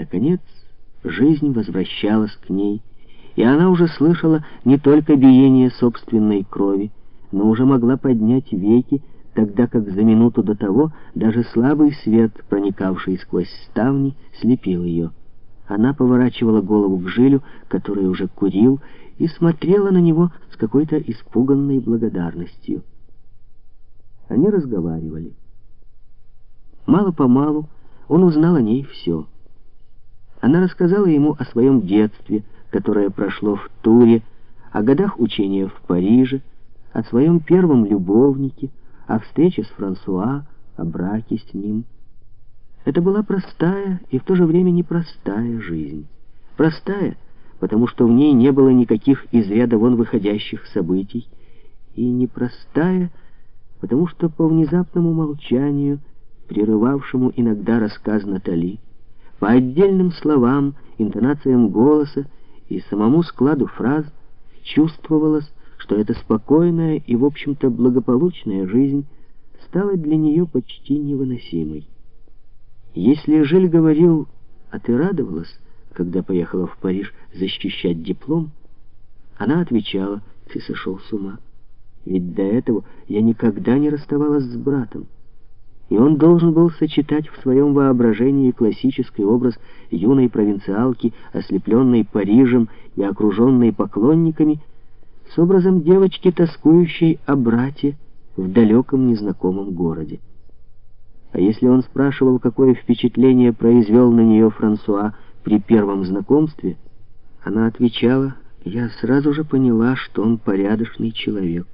Наконец, жизнь возвращалась к ней, и она уже слышала не только биение собственной крови, но уже могла поднять веки, тогда как за минуту до того даже слабый свет, проникавший сквозь ставни, слепил ее. Она поворачивала голову к Жилю, который уже курил, и смотрела на него с какой-то испуганной благодарностью. Они разговаривали. Мало-помалу он узнал о ней все. Она рассказала ему о своем детстве, которое прошло в Туре, о годах учения в Париже, о своем первом любовнике, о встрече с Франсуа, о браке с ним. Это была простая и в то же время непростая жизнь. Простая, потому что в ней не было никаких из ряда вон выходящих событий, и непростая, потому что по внезапному молчанию, прерывавшему иногда рассказ Натали, по отдельным словам, интонациям голоса и самому складу фраз чувствовалось, что эта спокойная и, в общем-то, благополучная жизнь стала для нее почти невыносимой. Если Жиль говорил, а ты радовалась, когда поехала в Париж защищать диплом, она отвечала, ты сошел с ума. Ведь до этого я никогда не расставалась с братом. И он должен был сочетать в своем воображении классический образ юной провинциалки, ослепленной Парижем и окруженной поклонниками, с образом девочки, тоскующей о брате в далеком незнакомом городе. А если он спрашивал, какое впечатление произвел на нее Франсуа при первом знакомстве, она отвечала, «Я сразу же поняла, что он порядочный человек».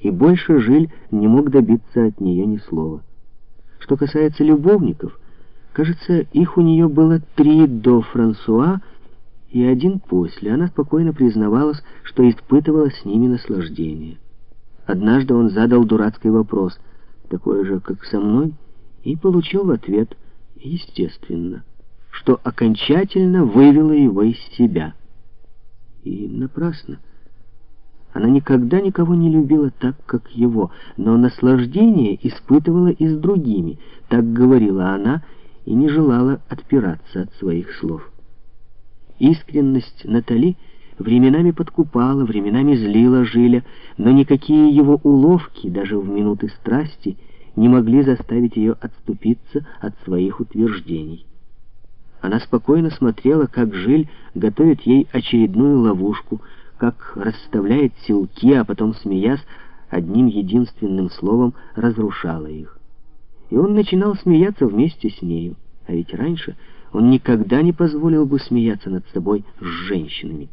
И больше Жиль не мог добиться от нее ни слова. Что касается любовников, кажется, их у нее было три до Франсуа и один после. Она спокойно признавалась, что испытывала с ними наслаждение. Однажды он задал дурацкий вопрос, такой же, как со мной, и получил в ответ «естественно», что окончательно вывело его из себя. И напрасно. Она никогда никого не любила так, как его, но наслаждение испытывала и с другими, так говорила она, и не желала отпираться от своих слов. Искренность Натали временами подкупала, временами злила Жиля, но никакие его уловки, даже в минуты страсти, не могли заставить ее отступиться от своих утверждений. Она спокойно смотрела, как Жиль готовит ей очередную ловушку, как расставляет силки, а потом, смеясь, одним единственным словом разрушала их. И он начинал смеяться вместе с нею, а ведь раньше он никогда не позволил бы смеяться над собой с женщинами.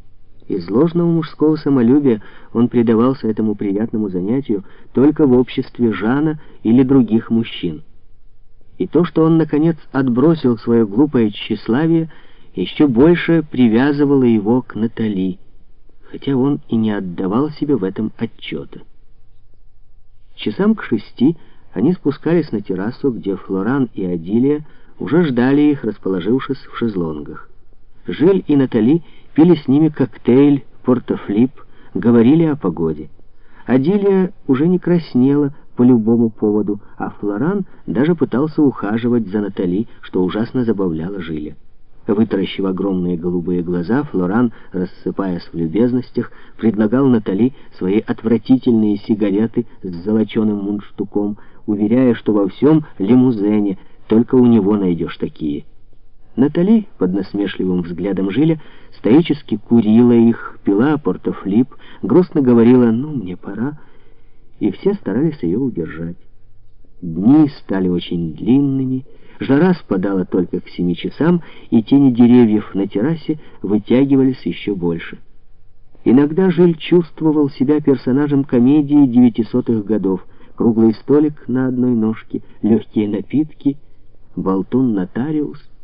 Из ложного мужского самолюбия он предавался этому приятному занятию только в обществе Жана или других мужчин. И то, что он, наконец, отбросил свое глупое тщеславие, еще больше привязывало его к Натали, хотя он и не отдавал себе в этом отчета. Часам к шести они спускались на террасу, где Флоран и Адилия уже ждали их, расположившись в шезлонгах. Жиль и Натали пили с ними коктейль, портофлип, говорили о погоде. Адилия уже не краснела по любому поводу, а Флоран даже пытался ухаживать за Натали, что ужасно забавляло Жиля. Вытаращив огромные голубые глаза, Флоран, рассыпаясь в любезностях, предлагал Натали свои отвратительные сигареты с золоченым мундштуком, уверяя, что во всем лимузене, только у него найдешь такие. Натали, под насмешливым взглядом Жиля, стоически курила их, пила портофлип, грустно говорила «ну, мне пора», и все старались ее удержать. Дни стали очень длинными, жара спадала только к семи часам, и тени деревьев на террасе вытягивались еще больше. Иногда Жиль чувствовал себя персонажем комедии девятисотых годов. Круглый столик на одной ножке, легкие напитки, болтун-нотариус —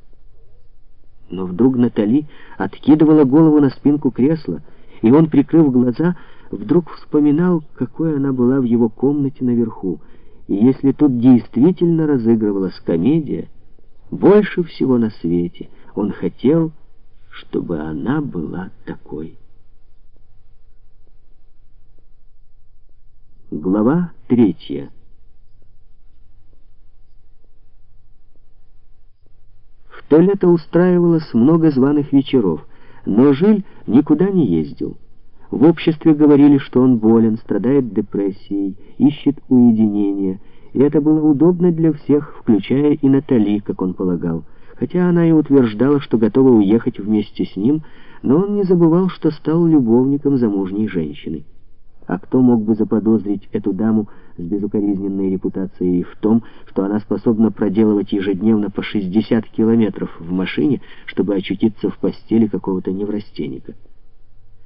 но вдруг Натали откидывала голову на спинку кресла, и он, прикрыв глаза, вдруг вспоминал, какой она была в его комнате наверху. И если тут действительно разыгрывалась комедия, больше всего на свете он хотел, чтобы она была такой. Глава третья то лето устраивалось много званых вечеров, но Жиль никуда не ездил. В обществе говорили, что он болен, страдает депрессией, ищет уединения, и это было удобно для всех, включая и Натали, как он полагал. Хотя она и утверждала, что готова уехать вместе с ним, но он не забывал, что стал любовником замужней женщины. А кто мог бы заподозрить эту даму с безукоризненной репутацией в том, что она способна проделывать ежедневно по 60 километров в машине, чтобы очутиться в постели какого-то неврастенника?